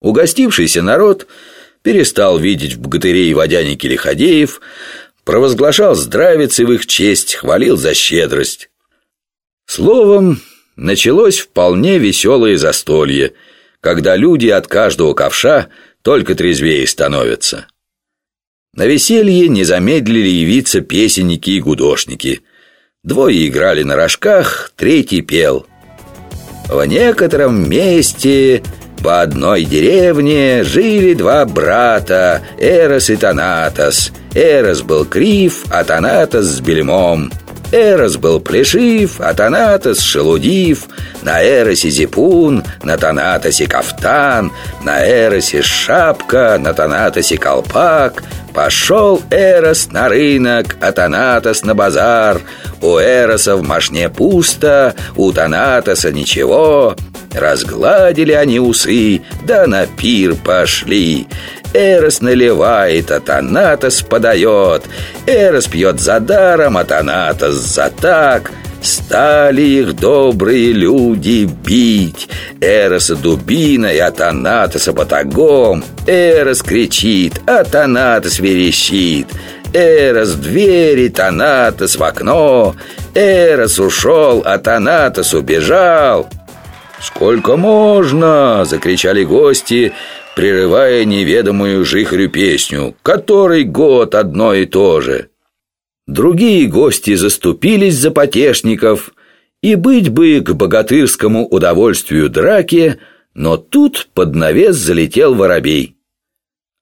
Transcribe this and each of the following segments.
Угостившийся народ перестал видеть в богатырей водяники лиходеев, провозглашал здравицы в их честь, хвалил за щедрость. Словом, началось вполне веселое застолье, когда люди от каждого ковша только трезвее становятся. На веселье не замедлили явиться песенники и гудошники. Двое играли на рожках, третий пел. В некотором месте по одной деревне жили два брата, Эрос и Танатос. Эрос был крив, а Танатос с бельмом. Эрос был плешив, а Танатос шелудив, на Эросе зипун, на Танатосе кафтан, на Эросе шапка, на Танатосе колпак. Пошел Эрос на рынок, а Танатос на базар. У Эроса в машне пусто, у Танатоса ничего. Разгладили они усы, да на пир пошли. Эрос наливает, а Танатос подает. Эрос пьет за даром, а Танатос за так. Стали их добрые люди бить Эроса дубиной, а Танатоса батагом Эрос кричит, а Танатос верещит Эрос в двери, Танатос в окно Эрос ушел, а Танатос убежал «Сколько можно?» — закричали гости, прерывая неведомую жихрю песню. «Который год одно и то же?» Другие гости заступились за потешников, и быть бы к богатырскому удовольствию драки, но тут под навес залетел воробей.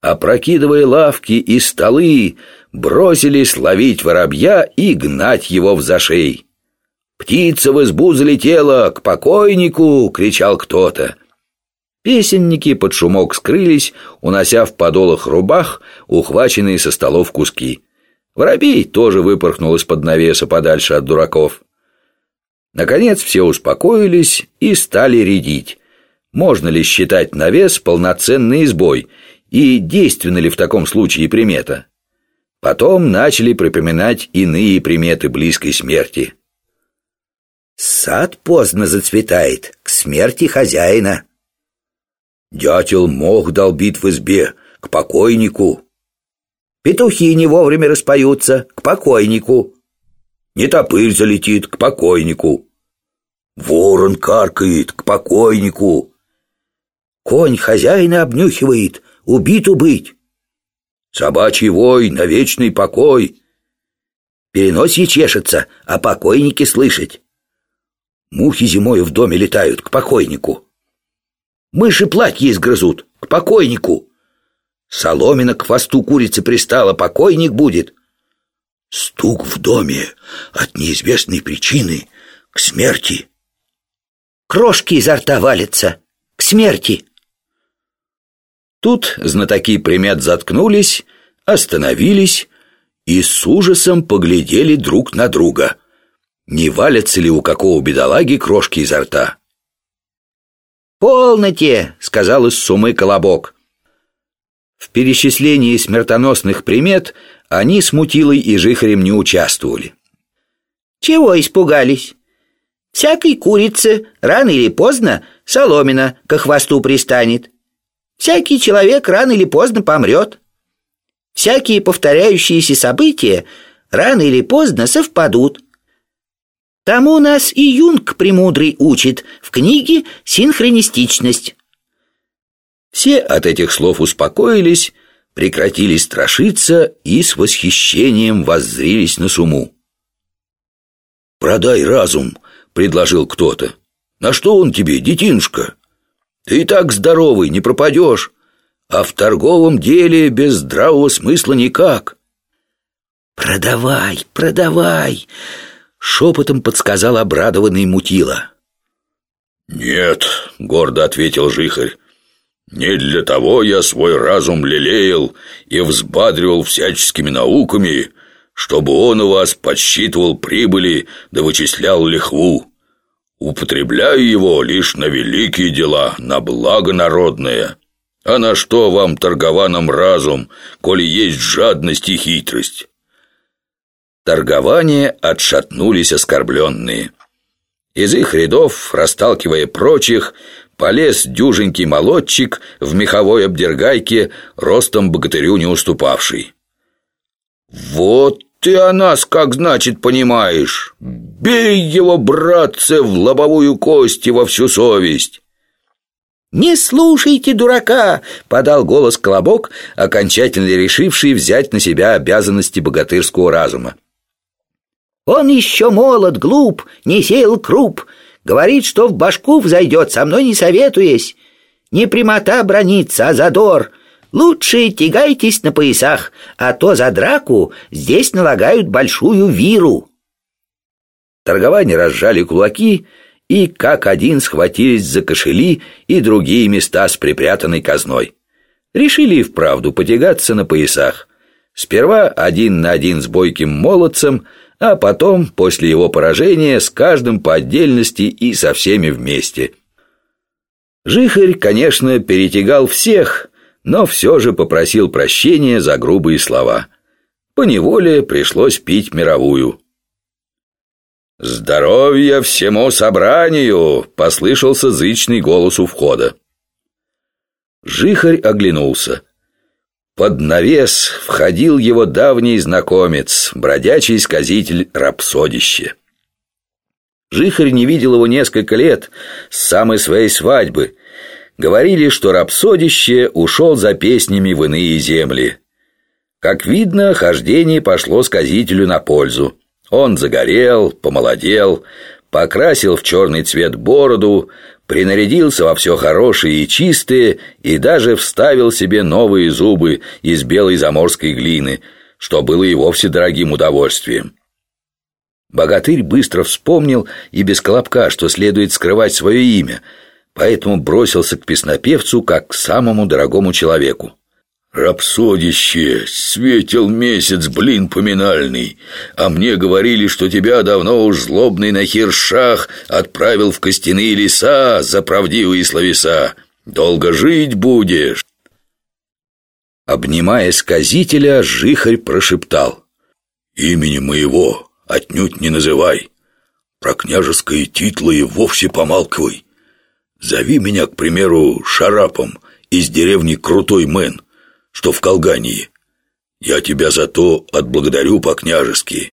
Опрокидывая лавки и столы, бросились ловить воробья и гнать его в зашей. «Птица в избу залетела! К покойнику!» — кричал кто-то. Песенники под шумок скрылись, унося в подолах рубах ухваченные со столов куски. Воробей тоже выпорхнул из-под навеса подальше от дураков. Наконец все успокоились и стали рядить. Можно ли считать навес полноценной избой, и действенна ли в таком случае примета? Потом начали припоминать иные приметы близкой смерти. Сад поздно зацветает, к смерти хозяина. Дятел мох долбит в избе, к покойнику. Петухи не вовремя распоются, к покойнику. Не топырь залетит, к покойнику. Ворон каркает, к покойнику. Конь хозяина обнюхивает, убиту быть. Собачий вой на вечный покой. Переносье чешется, а покойники слышать. Мухи зимою в доме летают к покойнику. Мыши платье изгрызут к покойнику. Соломина к хвосту курицы пристала, покойник будет. Стук в доме от неизвестной причины к смерти. Крошки изо рта валятся к смерти. Тут знатоки примет заткнулись, остановились и с ужасом поглядели друг на друга — не валятся ли у какого бедолаги крошки изо рта. «Полноте!» — сказал из сумы Колобок. В перечислении смертоносных примет они с Мутилой и Жихарем не участвовали. «Чего испугались? Всякой курице рано или поздно соломина к хвосту пристанет. Всякий человек рано или поздно помрет. Всякие повторяющиеся события рано или поздно совпадут. Тому нас и Юнг Премудрый учит в книге «Синхронистичность». Все от этих слов успокоились, прекратили страшиться и с восхищением воззрились на суму. «Продай разум», — предложил кто-то. «На что он тебе, детинушка? Ты и так здоровый, не пропадешь, а в торговом деле без здравого смысла никак». «Продавай, продавай!» Шепотом подсказал обрадованный Мутила. «Нет», — гордо ответил Жихарь, «не для того я свой разум лелеял и взбадривал всяческими науками, чтобы он у вас подсчитывал прибыли да вычислял лихву. Употребляю его лишь на великие дела, на благо народное. А на что вам, торгованам, разум, коли есть жадность и хитрость?» Торгование отшатнулись оскорбленные. Из их рядов, расталкивая прочих, полез дюженький молодчик в меховой обдергайке, ростом богатырю не уступавший. «Вот ты о нас как значит понимаешь! Бей его, братцы, в лобовую кость и во всю совесть!» «Не слушайте дурака!» — подал голос Колобок, окончательно решивший взять на себя обязанности богатырского разума. «Он еще молод, глуп, не сеял круп, говорит, что в башку взойдет, со мной не советуясь. Не прямота бронится, а задор. Лучше тягайтесь на поясах, а то за драку здесь налагают большую виру». Торговане разжали кулаки — и как один схватились за кошели и другие места с припрятанной казной. Решили и вправду потягаться на поясах. Сперва один на один с бойким молодцем, а потом, после его поражения, с каждым по отдельности и со всеми вместе. Жихарь, конечно, перетягал всех, но все же попросил прощения за грубые слова. Поневоле пришлось пить мировую. «Здоровья всему собранию!» — послышался зычный голос у входа. Жихарь оглянулся. Под навес входил его давний знакомец, бродячий сказитель Рапсодище. Жихарь не видел его несколько лет, с самой своей свадьбы. Говорили, что Рапсодище ушел за песнями в иные земли. Как видно, хождение пошло сказителю на пользу. Он загорел, помолодел, покрасил в черный цвет бороду, принарядился во все хорошее и чистое и даже вставил себе новые зубы из белой заморской глины, что было и вовсе дорогим удовольствием. Богатырь быстро вспомнил и без колобка, что следует скрывать свое имя, поэтому бросился к песнопевцу как к самому дорогому человеку. «Рапсодище, светил месяц, блин поминальный, а мне говорили, что тебя давно уж злобный Нахир-Шах отправил в костяные леса за правдивые словеса. Долго жить будешь!» Обнимая сказителя, Жихарь прошептал. «Имени моего отнюдь не называй. Про княжеские титлы и вовсе помалкивай. Зови меня, к примеру, Шарапом из деревни Крутой Мэн что в Колгании. Я тебя за то отблагодарю по-княжески.